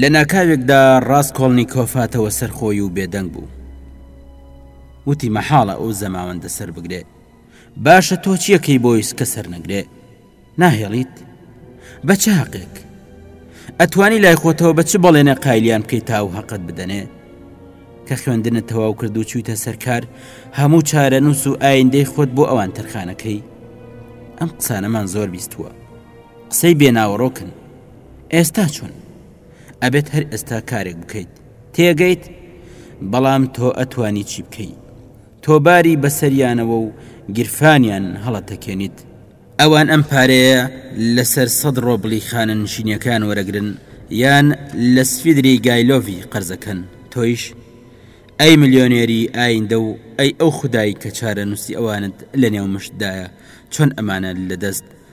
لە ناکاوێکدا ڕاستکۆڵنیکۆف هاتەوە سەر خۆی و بێدەنگ بوو وتی مەحاڵە ئەو زەماوەندە سەر بگرێ باشە تۆ چیەکەی بۆیس کە سەر نەگرێ ناهێڵیت بە چ هەقێک ئەتوانی لای خۆتەوە بە چ بەڵێنە قایلیان بکەیت تا و هەقت بدەنێ کە خوێندنە تەواو کرد و چوویتە سەرکار هەموو چارە نووس و ئایندەی خۆت بۆ ئەوان تەرخانەکەی ئەم قسانەمان زۆر بیستووە قسەی بێناوەڕۆکن ئێستا چۆن؟ ئەبێت هەر ئێستا کارێک بکەیت تێگەیت بەڵام تۆ ئەتوانی چی بکەیت تۆ باری بەسەریانەوە و گیرفانیان هەڵەتەکێنیت ئەوان ئەم پارەیە لەسەر سەد ڕۆبلی خانە نشینەکان وەرەگرن یان لە سفیدری گایلۆڤی قەرزەکەن تۆیش ئەی ملیۆنێری ئایندە و ئەی ئەو خودایی کە چارە نووسی ئەوانت لە نێو مشتدایە چۆن ئەمانە لە دەست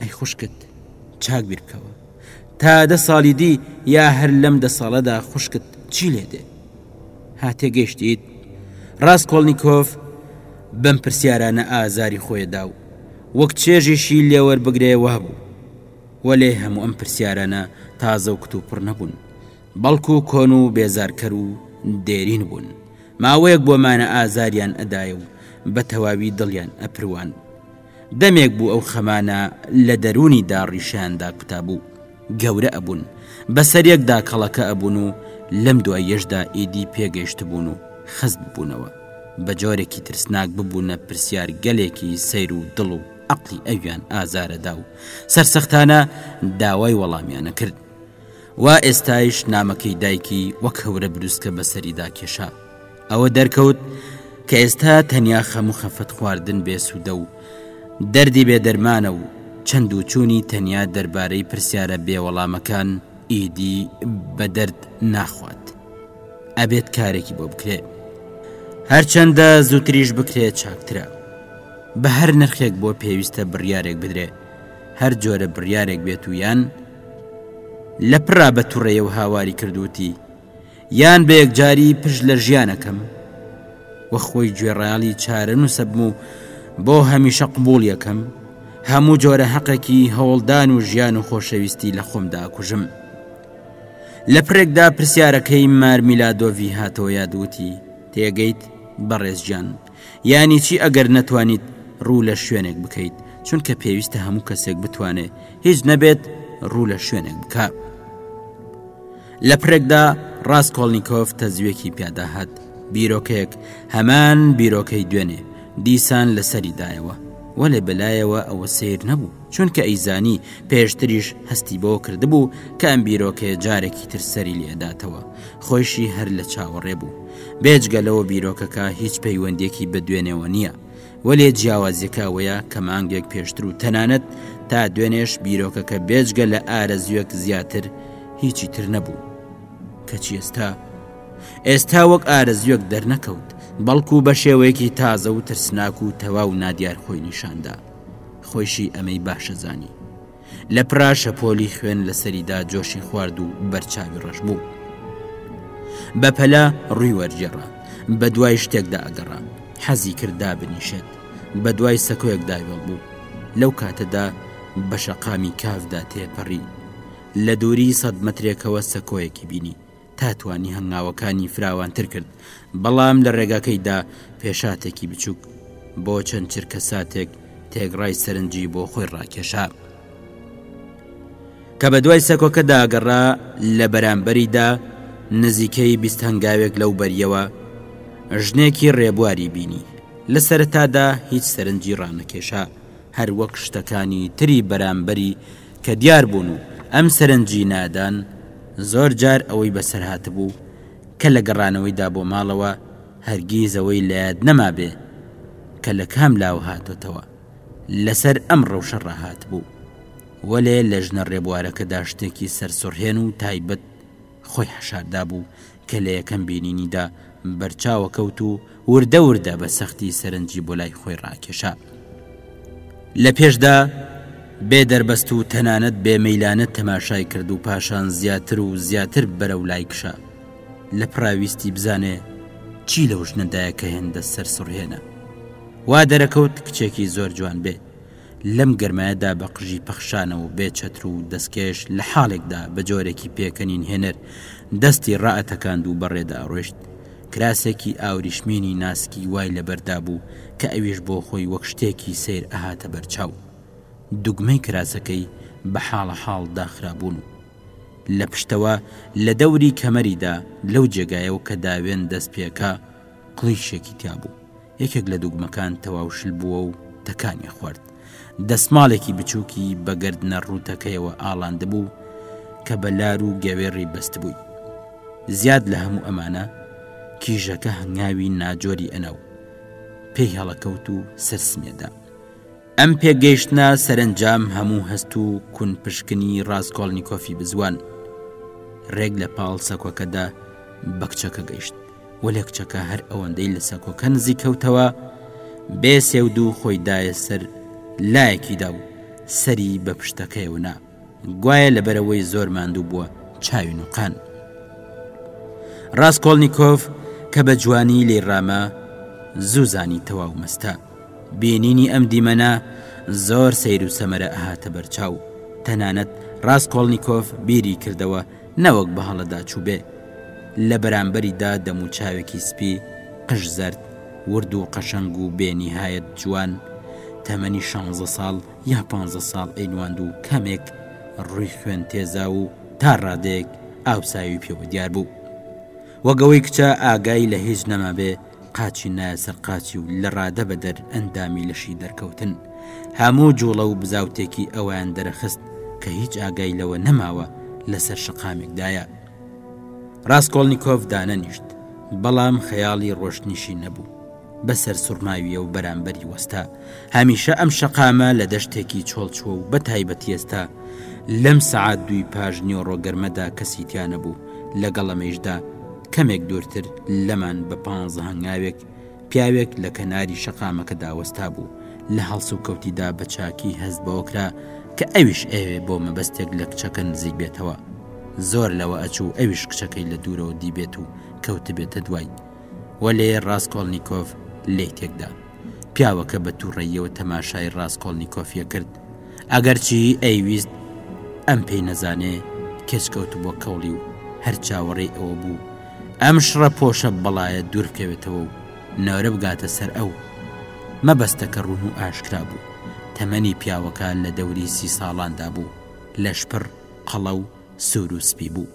ئەی خوشکت چاک بیر بکەوە تا دە ساڵی دی یا هەر لەم دە ساڵەدا خوشکت چی لێ دێ ها تێگەشتیت ڕاست کۆڵنییکۆف بەم پرسیارانە ئازاری خۆیدا و وەک چێژیشی لێوەربگرێ وا بوو وەلێ هەموو ئەم پرسیارانە تازە و کتوپڕ نەبوون بەڵکو و کۆن و بێزارکەر و دێرین بوون ماوەیەک بۆمانە ئازاریان ئەدایە و بە تەواوی دڵیان ئەپروان دەمێک بوو ئەو خەمانە لە دەروونی دا ڕیشیان داکوتابوو گەورە ئەبوون بە سەریەکدا کەڵەکە ئەبوون و لەم دواییەشدا ئیدی پێگەیشتبوون و خەست ببوونەوە بە جۆرێکی ترسناک ببوونە پرسیار گەلێکی سەیر و دڵ و عەقڵی ئەویان ئازارەدا و سەرسەختانە داوای وەڵامیانە کرد وا ئێستایش نامەکەی دایکی وەک هەورە بروسکە بەسەریدا کێشا ئەوە دەرکەوت کە ئێستا تەنیا خەم و خەفەت خواردن بێ سوودە و دەردی بێ دەرمانە و چەند و چوونی تەنیا دەربارەی پرسیارە بێوەڵامەکان ئیدی بە دەرد ناخوات ئەبێت کارێکی بۆ بکرێ هەرچەندە زووتریش بکرێت چاکترە بە هەر نرخێک بۆ پێویستە بڕیارێک بدرێ هەر جۆرە بڕیارێک بێت و یان لە پرا بە توڕێەوە هاواری کردوتی یان بە یەکجاری پشت لە ژیانەکەم وە خۆی گوێڕایەڵی چارەنووسە بم و بۆ هەمیشە قبوڵیەکەم هەموو جۆرە هەقێکی هەوڵدان و ژیان و خۆشەویستی لە خۆمدا کوژم لە پرێکدا پرسیارەکەی مارمیلادۆڤی هاتەوە یادوتی تێگەیت بەڕێزجان یانی چی ئەگەر نەتوانیت ڕوو لە شوێنێک بکەیت چونکە پێویستە هەموو کەسێک بتوانێت هیچ نەبێت ڕوو لە شوێنێک بکە لە پرێکدا ڕاست کۆڵنییکۆف تەزوێکی پیاداهات بیرۆکەیەک هەمان بیرۆکەی دوێنێ دیسان لەسەری دایەوە وەێ بەلایەوە ئەوە سیر نەبوو چونکە ئەیزانی پێشتریش هەستی بەوە کردبوو کە ئەم بیرۆکەیە جارێکی تر سەری لێ ئەداتەوە، خۆیشی هەر لە چاوەڕێ بوو. بێجگە لەوە بیرۆکەکە هیچ پەیوەندییەکی بە دوێنێوە نییە. وەلێ جیاوازییەکە ئەوەیە کە مانگێک پێشتر و تەنانەت تا دوێنێش بیرۆکەکە بێجگە لە ئارەزووێک زیاتر هیچی تر نەبوو. کەچی ئێستا؟ ئێستا وەک ئارەزووێک دەرنەکەوت، بەڵکو بە شێوەیەکی تازە و ترسناک و تەواو نادیار خۆی نیشاندا. خۆیشی ئەمەی باشە زانی لە پراشە پۆلی خوێن لە سەریدا جۆشی خوارد و بەرچاوی ڕەش بوو بە پەلە ڕووی وەرجێڕا بە دوای شتێکدا ئەگەڕا حەزی کردا بنیشێت بە دوای سەکۆیەکدا وێڵ بوو لەو کاتەدا بە شەقامی کافدا تێپەڕی لە دووری سەد مەترێکەوە سەکۆیەکی بینی تا توانی هەنگاوەکانی فراوانتر کرد بەڵام لە ڕێگاکەیدا پێشاتێکی بچووک بۆ چەند چرکە ساتێک تێگڕای سەرنجی بۆ خۆی ڕاکێشا. کە بە دوای سەکۆکە داگەڕا لە بەرامبەریدا نزیکەی بیست هەنگاوێک لەو بەریەوە ژنێکی ڕێبواری بینی لە سەرەتادا هیچ سەرنجی ڕانەکێشا هەر وەک شتەکانی تری بەرامبەری کە دیار بوون و ئەم سەرنجی نادان زۆر جار ئەوەی بەسەر هاتبوو کە لە گەڕانەوەیدا بۆ ماڵەوە هەرگیز ئەوەی لە یاد نەمابێ کە لە کام لاوە هاتۆتەوە لە سەر ئەم ڕەوشە ڕاهاتبوو وەلێ لە ژنە ڕێبوارەکەدا شتێکی سەرسوڕهێن و تایبەت خۆی حەشار دابوو کە لە یەکەم بینینیدا بەرچاوە کەوت و وردە وردە بە سەختی سەرنجی بۆ لای خۆی ڕاکێشا لە پێشدا بێ دەربەست و تەنانەت بێ مەیلانە تەماشای کرد و پاشان زیاتر و زیاتر بەرە و لای کشە لە پراویستی بزانێ چی لەو ژنەدایە کە هێندە سەر سڕهێنە وا دەرەکەوت کچێکی زۆر جوان بێ لەم گەرمایەدا بە قژی پەخشانە و بێ چەتر و دەستکێش لە حاڵێکدا بە جۆرێکی پێکەنین هێنەر دەستی ڕائەتەکاند و بەڕێ دەئەڕۆیشت. کراسێکی ئاوریشمینی ناسکی وای لەبەر دابوو کە ئەویش بۆ خۆی وەک شتێکی سەیر ئەهاتە بەر چاو. دوگمەی کراسەکەی بە حاڵە حاڵ داخرابوون و. لە پشتەوە لە دەوری کەمەریدا لەو جێگایەو کە داوێن دەست پێکا کڵیشێکی تیا بوو. یەکێک لە دوگمەکان تەواو شل بووە و تەکانی خوارد. دەسماڵێکی بچووکی بە گەردنە ڕووتەکەیەوە ئاڵاندبوو کە بە لار و گەوێڕی بەستبووی. زیاد لە هەموو ئەمانە، کیژەکە هەنگاوی ناجۆری ئەنا و پێی هەڵەکەوت و سەرسمیەدا. ئەم پێکگەیشتنە سەرەنجام هەموو هەست و کون پشکنی ڕاستکۆڵنییکۆفی بزوان ڕێک لە پاڵ سەکۆکەدا بە کچەکە گەیشت و لە کچەکە هەر ئەوەندەی لە سەکۆکە نزیکەوتەوە بێ سێود و خۆی دایە سەر لایەکیدا و سەری بە پشتەکەیەوە نا گوایە لەبەرەوەی زۆر ماندوو بووە چاوی نوقان. ڕاستکۆڵنییکۆف کە بە جوانی لێ ڕامە زووزانی تەواو مەستە. بینینی ئەم دیمەنە زۆر سیر و سەمەرە ئەهاتە بەرچاو تەنانەت ڕاستکۆڵنییکۆف بیری کردەوە نەوەک بە هەڵەدا چوو بێ. لە بەرامبەریدا دەم و چاوێکی سپی قژ زەرد ورد و قەشەنگ و بێنیهایەت جوان تەمەنی شانزە ساڵ، یا پانزە ساڵ ئەینواند و کەمێک ڕووی خوێن تێزا و تا ڕادەیەک ئاوساوی پێوە دیار بوو وەک ئەوەی کچە ئاگای لە هیچ نەمابێ قاچی نایە سەر قاچی و لە ڕادە بەدەر ئەندامی لەشی دەرکەوتن هەموو جوڵە و بزاوتێکی ئەویان دەرەخست کە هیچ ئاگای لەوە نەماوە لەسەر شقامێکدایە ڕاستکۆڵنییکۆف دانەنیشت بەڵام خەیاڵی ڕۆشتنیشی نەبوو بە سەر سوڕناویە و بەرامبەری وەستا هەمیشە ئەم شەقامە لە دەشتێکی چۆڵچووە و بە تایبەتی ئێستا لەم سەعات دووی پاش نیۆڕۆ گەرمەدا کەسی تیانەبوو لەگەڵ ئەمەیشدا کەمێک دوورتر لەمان بە پانزە هەنگاوێک پیاوێک لە کەناری شەقامەکەدا وەستا بوو لە هەڵسوکەوتیدا بە چاکی هەست بەوە کرا کە ئەویش ئەیەوێ بۆ مەبەستێک لە کچەکە نزیک بێتەوە زۆر لەوە ئەچوو ئەویش کچەکەی لە دوورەوە دیبێت و کەوتبێتە دوای وەلێ ڕاسکۆڵنیکۆف لێی تێکدا. پیاوەکە بە تووڕەییەوە تەماشای ڕاسکۆڵنیکۆفیە کرد، ئەگەرچی ئەیویست ئەم پێی نەزانێ، کێچ کەوتبووە کەوڵی و هەر چاوەڕێی ئەوە بوو ئەم شڕە پۆشە بەڵایە دوور بکەوێتەوە و نۆرە بگاتە سەر ئەو. مەبەستەکە ڕوون و ئاشکرا بوو. تەمەنی پیاوەکە لە دەوری سی ساڵاندا بوو، لەشپڕ، قەڵەو، سوور و سپی بوو.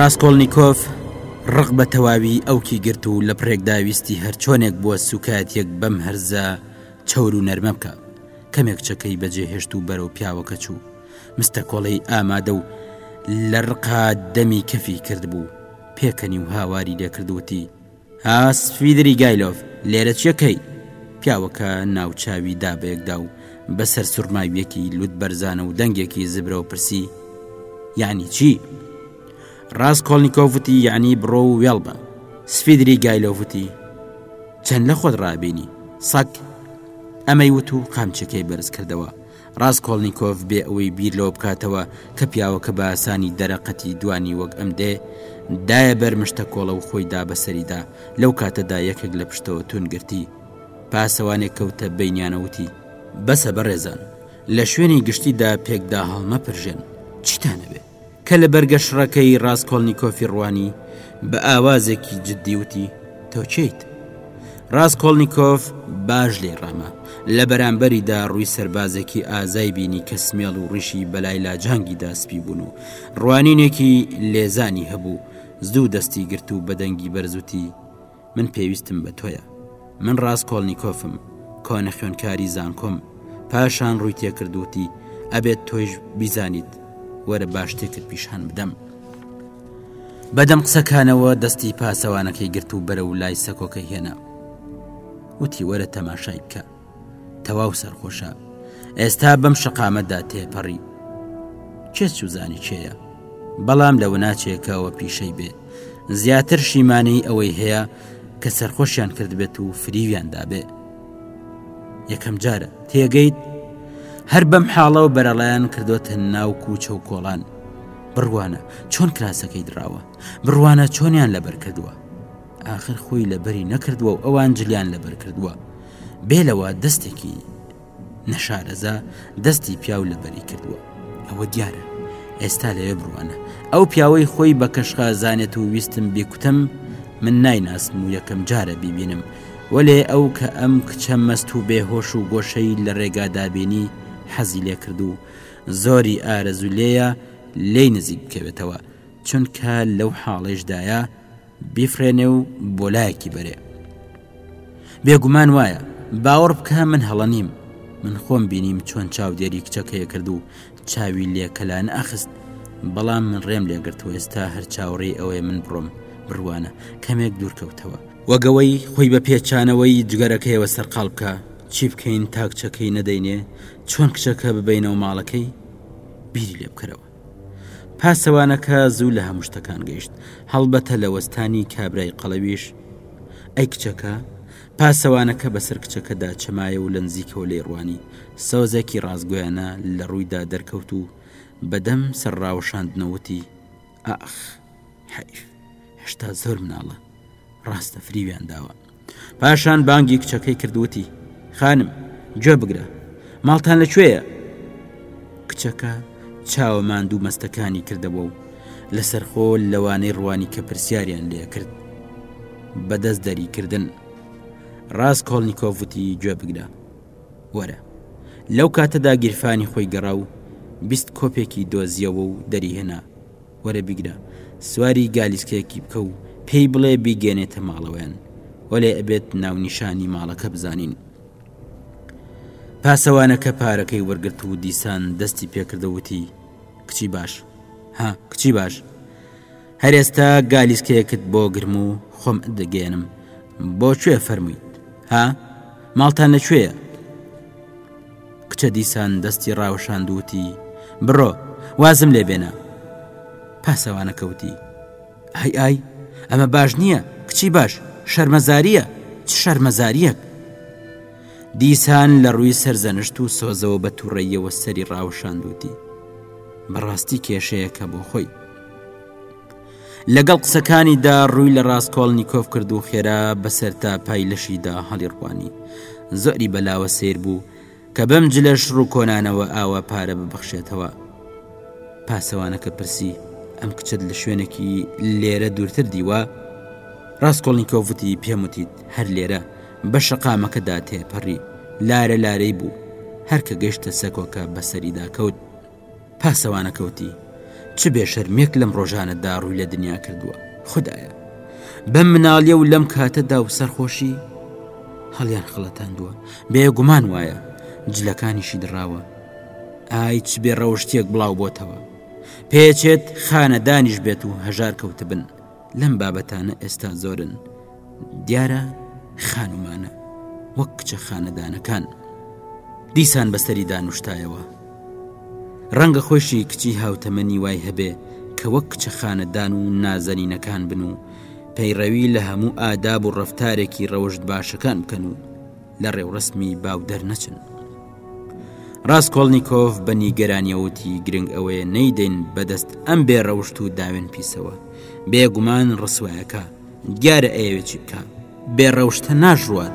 ڕاستکۆڵنییکۆف ڕق بە تەواوی ئەوکی گرت و لە پڕێکداویستی هەرچۆنێک بووە سوکایەتێک بەم هەرزە چەور و نەرمە بکە کەمێک چەکەی بەجێهێشت و بەرەو پیاوەکە چوو مستە کۆڵەی ئامادە و لە ڕقا دەمی کەفی کرد بوو پێکەنی و هاواری لێکردوتی هاسفیدری گایلۆف لێرە چیەکەی پیاوەکە ناوچوی دابەیەکدا و بەسەر سوورماویەکی لوت بەرزانە و دەنگێکی زبرە و پرسی یعنی چی؟ ڕاست کۆلنیکۆڤتی یعنی بڕۆ و وێڵ بە سفیدری گایلۆڤتی چەند لە خۆت ڕابینی سەگ. ئەمەی وت و قامچەکەی بەرز کردەوە. ڕاسکۆڵنیکۆف بێ ئەوەی بیر لەوە بکاتەوە کە پیاوەکە بە ئاسانی دەرەقەتی دوانی وەک ئەم دێ، دایە بەر مشتەکۆڵە و خۆی دا بەسەریدا، لەو کاتەدا یەکێک لە پشتەوە تون گرتی. پاسەوانێک کەوتە بەینیانە وتی. بەسە بەڕێزان، لە شوێنی گشتیدا پێکداهەڵمەپرژێن. چیتان ئەوێ؟ کە لە بەرگەشڕەکەی ڕاسکۆڵنیکۆفی ڕوانی، بە ئاوازێکی جددی وتی، تۆ کێیت؟ ڕاسکۆڵنیکۆف باش لێی ڕاما، لە بەرامبەریدا ڕووی سەربازێکی ئازای بینی کە سمێڵ و ڕیشی بەلای لاجانگیدا سپی بوون و ڕوانینێکی لێزانی هەبوو، زوو دەستی گرت و بە دەنگی بەرز وتی، من پێویستم بە تۆیە من ڕاستکۆڵنییکۆفم کۆنە خوێنکاری زانکۆم پاشان ڕووی تێکردوتی ئەبێت تۆیش بیزانیت وەرە باش تێکت پیشان بدەم بەدەم قسەکانەوە دەستی پاسەوانەکەی گرت و بەرە و لای سەکۆکەی هێنا وتی وەرە تەماشای بکە تەواو سەرخۆشە ئێستا بەم شەقامەتدا تێپەڕی کێ سوزانی کێیە بەڵام لە وناچێکەوە پیشەی بێ زیاتر شیمانەی ئەوەی هەیە کە سەرخۆشیان کردبێت و فریویان دابێ یەکەم جارە تێگەیت هەر بەم حاڵە و بەرەڵیان کردوتە ناو کوچە و کۆڵان بڕوانە چۆن کراسەکەی دراوە بڕوانە چۆنیان لەبەر کردووە ئاخر خۆی لەبەری نەکردووە و ئەوان جلیان لەبەر کردووە بێ لەوە دەستێکی نەشارەزا دەستی پیاو لەبەری کردووە ئەوە دیارە ئێستا لەوێ بڕوانە ئەو پیاوەی خۆی بە کەشخا زانێت و ویستم بێکوتم من نایناسم و یەکەم جارە بیبینم وەلێ ئەو کە ئەم کچە مەست و بێهۆش و گۆشەی لە ڕێگادابینی حەزی لێ کرد و زۆری ئارەزولێیە لێی نزیک بکەوێتەوە چونکە لەو حاڵێشدایە بیفڕێنێ و بۆ لایەکی بەرێ بێگومان وایە باوەڕ بکە من هەڵە نیم من خۆم بینیم چۆن چاودێری کچەکەی کرد و چاوی لێکەلان ئاخست بەڵام من ڕێم لێگرتووە ئێستا هەر چاوەڕێ ئەوەیە من بڕۆم بڕوانە کەمێک دوورکەوتەوە وەگەوەی خۆی بە پێچانەوەی جگەرەکەیەوە سەرقال بکە چی بکەین تاکچەکەی نەدەینێ چۆن کچەکە ببینەوە ماڵەکەی بیری لێ بکەرەوە پاسەوانەکە زوو لە هەموو شتەکان گەیشت هەڵبەتە لە وەستانی کابرای قەڵەویش ئەی کچەکە پاسەوانەکە بەسەر کچەکەدا چەمایە و لەنزیکەوە لێ ڕوانی سەوزێکی ڕاستگویانە لە ڕوویدا دەرکەوت و بەدەم سەر ڕاوەشاندنەوتی ئاخ حەیف هشتا زۆر مناڵە ڕاستە فریویان داوە پاشان بانگی کچەکەی کردوتی خانم گوێ بگرە ماڵتان لەکوێیە کچەکە چاوە ماندوو مەستەکانی کردەوە و لەسەر خۆ لەوانەی ڕوانی کە پرسیاریان لێ کرد بەدەست دەریکردن ڕاست کۆڵنییکۆڤوتی گوێ بگرە وەرە لەو کاتەدا گیرفانی خۆی گەڕا و بیست کۆپێکی دۆزیەوە و دەریهێنا وەرە بیگرە سواری گالیسکەیەکی بکە و پێی بڵێ بیگەێنێتە ماڵەوەیان وەلێ ئەبێت ناونیشانی ماڵەکە بزانین پاسەوانەکە پارەکەی وەرگرت و دیسان دەستی پێکردەوتی کچی باش ها کچی باش هەرێستا گالیسکەیەکت بۆ گرم و خۆم دەگەێنم بۆ کوێ فەرموویت ها ماڵتان لەکوێیە کچە دیسان دەستی ڕاوەشاند و وتی، بڕۆ، وازم لێ بێنە. پاسەوانەکە وتی، ئای ئای، ئەمە باش نییە، کچی باش، شەرمەزارییە، چ شەرمەزارییەک! دیسان لە ڕووی سەرزەنشت و سۆزەوە بە تووڕەییەوە سەری ڕاوەشاند و وتی، بەڕاستی کێشەیەکە بۆ خۆی. لەگەڵ قسەکانیدا ڕووی لە ڕاستکۆڵ نیکۆف کرد و خێرا بەسەر تا پای لەشیدا هەڵیڕوانی زۆری بەلاوە سیر بوو کە بەم جلەش ڕووکۆنانەوە ئاوا پارە ببخشێتەوە پاسەوانەکە پرسی ئەم کچت لە شوێنێکی لێرە دوورتر دیوە ڕاستکۆڵنییکۆڤتی پێموتیت هەر لێرە بە شەقامەکەدا تێپەڕی لارە لارەی بوو هەرکە گەشتە سەکۆکە بەسەریدا کەوت پاسەوانەکە وتی، چ بێ شەرمێک لەم ڕۆژانەدا ڕووی لە دنیا کردووە، خودایە! بەم مناڵیە و لەم کاتەدا و سەرخۆشی هەڵیان خڵەتاندووە، بێ گومان وایە جلەکانیشی دڕاوە، ئای چ بێ ڕەوشتیەک بڵاو بۆتەوە، پێچێت خانەدانیش بێت و هەژار کەوتبن، لەم بابەتانە ئێستا زۆرن دیارە خانومانە وەک کچە خانەدانەکان دیسان بەسەری دانوشتایەوە ڕەنگە خۆشی کچی هاوتەمەنی وای هەبێ کە وەک کچە خانەدان و نازەنینەکان بن و پەیڕەوی لە هەموو ئاداب و ڕفتارێکی ڕەوشت باشەکان بکەن و لە ڕێوڕەسمی باو دەرنەچن. ڕاستکۆڵنییکۆف بە نیگەرانیەوەتی گرنگ ئەوەیە نەیدەین بەدەست ئەم بێ ڕەوشت و داوێن پیسەوە بێگومان ڕسوایەکە دیارە ئەیەوێت چی بکە بێ ڕەوشتە ناژوات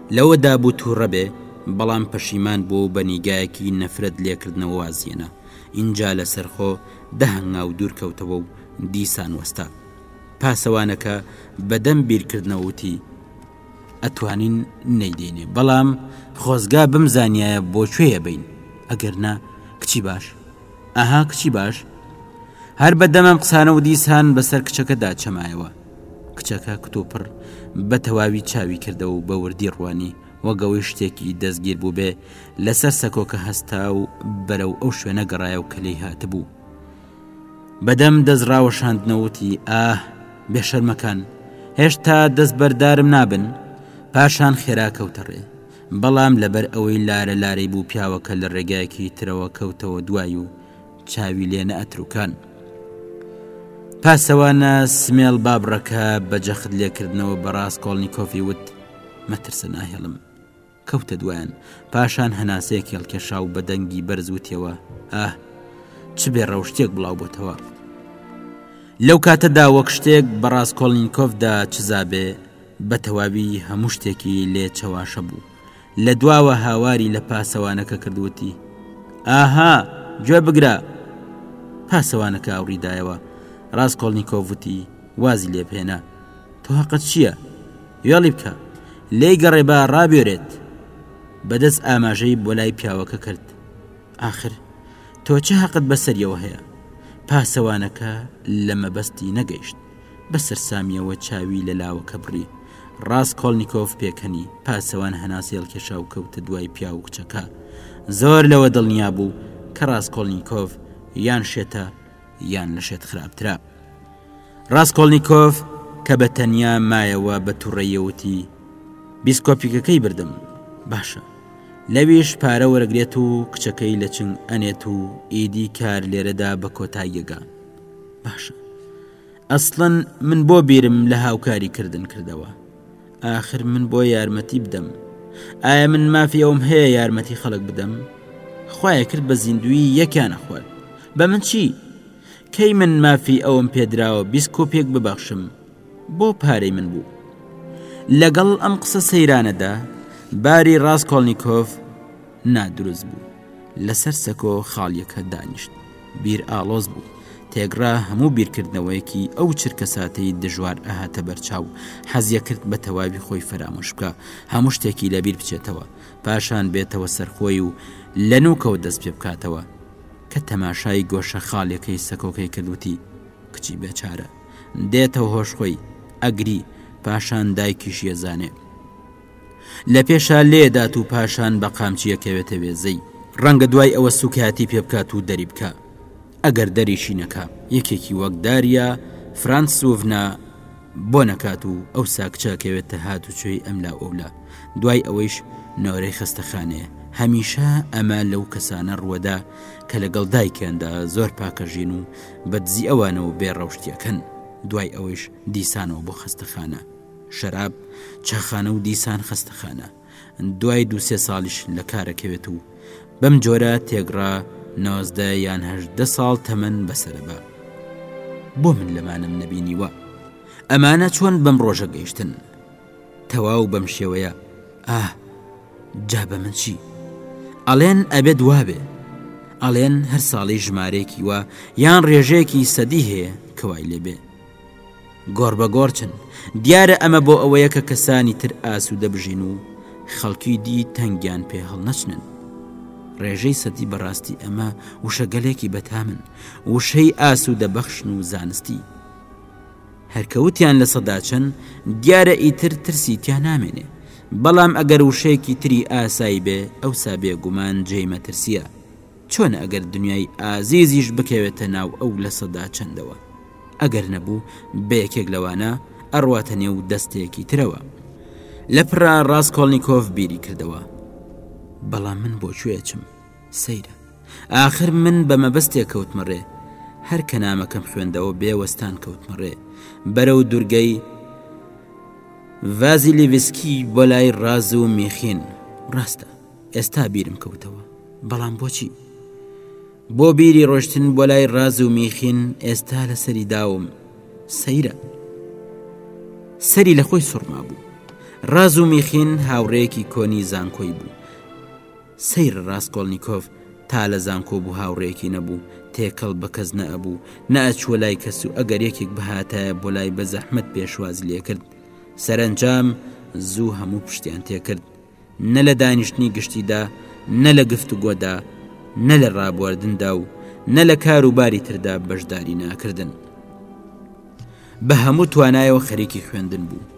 لەوەدا بوو توڕە بێ بەڵام پەشیمان بووە و بە نیگایەکی نەفرەت لێکردنەوە وازیهێنا ئینجا لە سەرخۆ دە هەنگا و دوور کەوتەوە و دیسان وەستا پاسەوانەکە بە دەم بیرکردنەوە وتی ئەتوانین نەیدەینێ بەڵام خۆزگا بمزانیایە بۆ کوێیە بین ئەگەر نا کچی باش ئەها کچی باش هەر بە دەمەم قسانە و دیسان بەسەر کچەکەدا چەمایەوە کچەکە کتوپڕ بە تەواوی چاوی کردەوە و بە وردی ڕوانی وەک ئەوەی شتێکی دەستگیر بوو بێ لەسەر سەکۆکە هەستا و بەرەو ئەو شوێنە گەڕایە و کە لێی هاتبوو بەدەم دەزراوە شاندنەوتی ئاه بێشەرمەکان هێشتا دەست بەردارم نابن پاشان خێرا کەوتە ڕێ بەڵام لەبەر ئەوەی لارە لارەی بوو پیاوەکە لە ڕێگایەکی ترەوە کەوتەوە دوای و چاوی لێ نەئەتروکان. پاسەوانە سمێڵ بابڕەکە بە جەخت لێکردنەوە بەڕاست کۆڵنییکۆفی وت مەترسە ناهێڵم کەوتە دوایان پاشان هەناسەیەک هێڵکێشا و بە دەنگی بەرز وتەوە ئاه چ بێ ڕەوشتێک بڵاو بۆتەوە لەو کاتەدا وەک شتێک بەڕاست کۆڵنییکۆفدا چزابێ بە تەواوی هەموو شتێکی لێ چەواشە بوو لە دواوە هاواری لە پاسەوانەکە کرد وتی ئاها گوێ بگرە پاسەوانەکە ئاوڕیدایەوە ڕاست کۆڵنییکۆڤوتی وازی لێبهێنە تۆ هەقت چییە وێڵی بکە لێی گەڕێ با ڕابێرێت بەدەست ئاماژەی بۆ لای پیاوەکە کرد آخر تۆ چه هەقت بەسەریەوە هەیە پاسەوانەکە لە مەبەستی نەگەیشت بە سەرسامییەوە چاوی لە لاوەکە بڕی. ڕاسکۆڵنیکۆف پێکەنی، پاسەوان هەناسەی هەڵکێشا و کەوتە دوای پیاو و کچەکە. زۆر لەوە دڵنیا بوو کە ڕاسکۆڵنیکۆف یان شێتە یان لە شێت خراپترە. ڕاسکۆڵنیکۆف کە بە تەنیا مایەوە بە توڕەیی وتی، بیسکۆپیکەکەی بردم. باشە. لەویش پارە وەرەگرێت و کچەکەی لە چنگ ئەنێت و ئیدی کار لێرەدا بە کۆتاییەگا. باشە ئەسڵەن من بۆ بیرم لە هاوکاری کردن کردەوە آخر من بۆ یارمەتی بدەم ئایا من مافی ئەوم هەیە یارمەتی خەڵک بدەم خۆیان کرد بە زیندوی یەکیانە خوارد بە من چی کەی من مافی ئەوم پێدراوە بیست کۆپێک ببەخشم بۆ پارەی من بوو لەگەڵ ئەم قسە سەیرانەدا باری ڕاستکۆڵنییکۆف نا دروست بوو لەسەر سەکۆ خاڵیەکە دانیشت بیر ئاڵۆز بوو تێگڕا هەموو بیرکردنەوەیەکی ئەو چرکەساتەی دژوار ئەهاتە بەرچاو حەزیەکرد بە تەواوی خۆی فەرامۆش بکا هەموو شتێکی لەبیر بچێتەوە پاشان بێتەوە سەرخۆی و لە نوکەوە دەست پێ بکاتەوە کە تەماشای گۆشە خاڵیەکەی سەکۆکەی کردوتی کچی بێچارە دێتەوە هۆش خۆی ئەگری پاشان دایکیش یەزانێ لە پێشا لێدات و پاشان بە قامچی ئەکەوێتە وێزەی، ڕەنگە دوای ئەوە سوکایەتی پێ بکات و دەری بکا. ئەگەر دەریشی نەکا، یەکێکی وەک داریا فرانتسوڤنا بۆ نەکات و ئەوسا کچە ئەکەوێتە هاتوچۆی ئەملا و ئەولا، دوای ئەوەیش نۆرەی خەستەخانەیە. هەمیشە ئەمە لەو کەسانە ڕووەدا کە لەگەڵ دایکیاندا زۆر پاکەژین و بە دزی ئەوانەوە بێ ڕەوشتییەکەن، دوای ئەوەیش دیسانەوە بۆ خەستەخانە. شەراب، چاخانە و دیسان خەستەخانە، دوای دوو سێ ساڵیش لە کارەکەوێت و بەم جۆرە تێگڕا نۆزدە یان هەژدە ساڵ تەمەن بەسەرەبا بۆ من لەمانم نەبینیوە ئەمانە چۆن بەم ڕۆژە گەیشتن تەواو بەم شێوەیە ئاه جا بە من چی ئەڵێن ئەبێت وابێ ئەڵێن هەر ساڵی ژمارەیەکی وە یان ڕێژەیەکی سەدی هەیە کەوای لێبێ گۆڕ بە گۆڕ چن. دیارە ئەمە بۆ ئەوەیە کە کەسانی تر ئاسوودە بژین و خەڵکی دی تەنگیان پێ هەڵنەچنن. ڕێژەی سەدی بەڕاستی ئەمە وشەگەلێکی بەتامن، وشەی ئاسوودەبەخشن و زانستی. هەر کە وتیان لە سەدا چەند، دیارە ئیتر ترسی تیا نامێنێ. بەڵام ئەگەر وشەیەکی تری ئاسایی بێ، ئەوسا بێگومان جێی مەترسییە. چۆن ئەگەر دنیای ئازیزیش بکەوێتە ناو ئەو لە سەدا چەندەوە؟ ئەگەر نەبوو بە یەکێک لەوانە ئەڕواتە نێو دەستەیەکی ترەوە لە پرا ڕاستکۆڵنییکۆف بیری کردەوە بەڵام من بۆ کوێچم سەیرە آخر من بە مەبەستێک کەوتمەڕێ هەر کە نامەکەم خوێندەوە بێوەستان کەوتمەڕێ بەرە و دوورگەی ڤازی لیڤسکی بۆ لای ڕاز و میخین ڕاستە ئێستا بیرم کەوتەوە بەڵام بۆچی؟ بۆ بیری ڕۆشتن بۆ لای ڕاز و میخین ئێستا لە سەری داوم سەیرە سەری لە خۆی سوڕما بوو ڕاز و میخین هاوڕێکی کۆنی زانکۆی بوو سیر ڕاستکۆڵنییکۆف تا لە زانکۆ بوو هاوڕێکی نەبوو تێکەڵ بە کەس نەبوو نەچووە لای کەس و ئەگەر یەکێک بهاتایە بۆ لای بە زەحمت پێشواز لێکرد سەرنجام زوو هەموو پشتیان تێکرد نە لە دانیشتنی گشتیدا، نە لە گفتوگۆدا، نە لە ڕابواردندا و نە لە کار و باری تردا بەشداری ناکردن. بە هەموو توانایەوە خەریکی خوێندن بوو.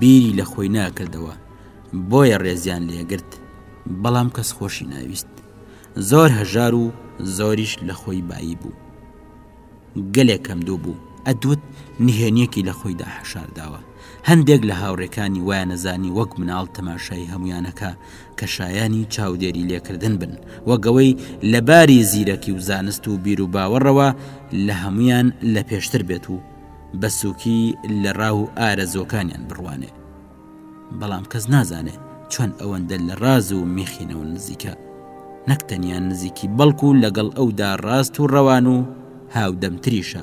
بیری لە خۆی ناکردەوە، بۆیە ڕێزیان لێگرت، بەڵام کەس خۆشی ناویست. زۆر هەژار و زۆریش لە خۆی بایی بوو. گەلێک کەمدوو بوو، ئەدوت نهێنیەکی لە خۆیدا حەشارداوە، هەندێک لە هاوڕێکانی وایانەزانی وەک مناڵ تەماشای هەموویان ئەکا کە شایانی چاودێری لێکردن بن، وەک ئەوەی لە باری زیرەکی و زانست و بیروباوەڕەوە لە هەموویان لە پێشتر بێت و بە سووکی لە ڕا و ئارەزووەکانیان بڕوانێ. بەڵام کەس نازانێ چۆن ئەوەندە لە ڕاز و میخینەوە نزیکە، نەک تەنیا نزیکی بەڵکو لەگەڵ ئەودا ڕاست و ڕەوان و هاودەمتریشە،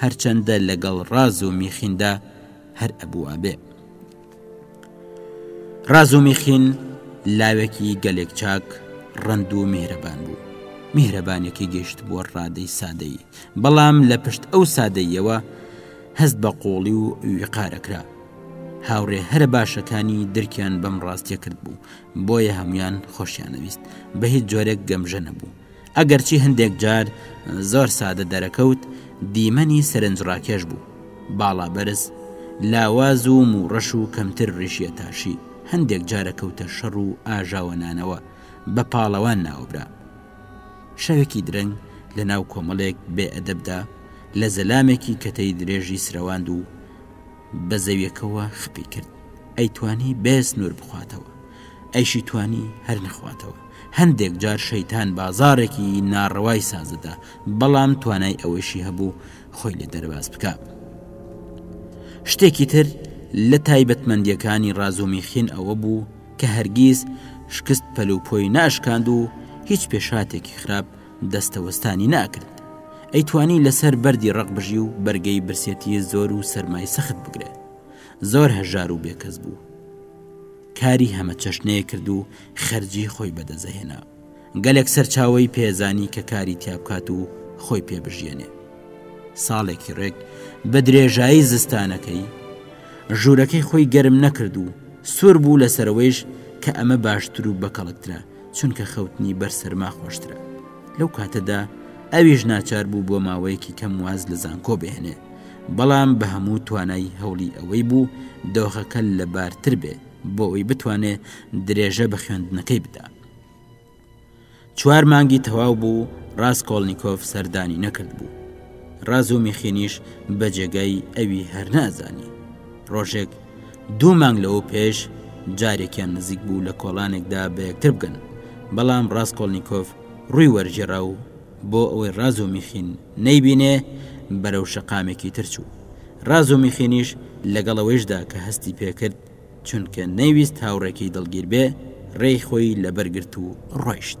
هەرچەندە لەگەڵ ڕاز و میخیندا هەر ئەبووابێ. ڕاز و میخین لاوێکی گەلێک چاک، ڕەند و میهرەبان بوو. میهرەبانیەکەی گەیشتبووە ڕادەی سادەیی، بەڵام لە پشت ئەو سادەییەوە هەست بە قووڵی و ویقارەکرا، هاوڕێ هەرە باشەکانی درکیان بەم ڕاستیە کرد بوو بۆیە هەمویان خۆشیانەویست بە هیچ جۆرێک گەمژە نەبوو ئەگەرچی هەندێک جار زۆر سادە دەرەکەوت دیمەنی سەرنجڕاکێش بوو باڵا بەرز لاواز و موڕەش و کەمتر ڕیشیە تاشی هەندێک جارە کەوتە شەڕ و ئاژاوە نانەوە بە پاڵەوان ناوبرا شەوێکی درەنگ لە ناو کۆمەڵێک بێ ئەدەبدا لە زەلامێکی کەتەی درێژی سرەواند و بە زەویەکەوە خپی کرد ئەی توانی بێ سنوور بخواتەوە ئەیشی توانی هەر نەخواتەوە هەندێک جار شەیتان بازارێکی ناڕەوای سازدە بەڵام توانای ئەوەیشی هەبوو خۆی لێ دەرباز بکە شتێکی تر لە تایبەتمەندیەکانی ڕازۆمیخین ئەوە بوو کە هەرگیز شکست پەلوپۆی ناشکاند و هیچ پێشاتێکی خراپ دەستەوەستانی ناکرد ئەیتوانی لەسەر بەردی ڕەق بژی و بەرگەی برسێتیە زۆر و سەرمای سەخت بگرێ زۆر هەژار و بێکەس بوو کاری هەمە چەشنەیە کرد و خەرجی خۆی بەدەزەهێنا گەلێک سەرچاوی پێزانی کە کاری تیابکات و خۆی پێ بژیێنێ ساڵێکی ڕێک بە درێژایی زستانەکەی ژوورەکەی خۆی گەرم نەکرد و سور بوو لەسەرەوەیش کە ئەمە باشتر و بەکەڵکترە چونکە خەوتنی بەر سەرما خۆشترە لەو کاتەدا ئەویش ناچار بوو بۆ ماوەیەکی کەم واز لە زانکۆ بهێنێ بەڵام بە هەموو توانای هەوڵی ئەوەی بوو دۆخەکە لە بارتر بێ بۆ ئەوی بتوانێ درێژە بە خوێندنەکەی بدا چوار مانگی تەواو بوو ڕاست کۆڵنییکۆف سەردانی نەکرد بوو ڕاز و میخینیش بە جێگای ئەوی هەر نازانی ڕۆژێک دوو مانگ لەوە پێش جارێکیان نزیک بوو لە کۆڵانێکدا بە یەکتر بگەن بەڵام ڕاستکۆڵنییکۆف ڕووی وەرگێڕا و بۆ ئەوەی ڕاز و میخین نەیبینێ بەرەو شەقامێکی تر چوو ڕاز و میخینیش لەگەڵ ئەوەیشدا کە هەستی پێکرد چونکە نەیویست هاوڕێکی دڵگیر بێ ڕێی خۆی لەبەرگرت و ڕۆیشت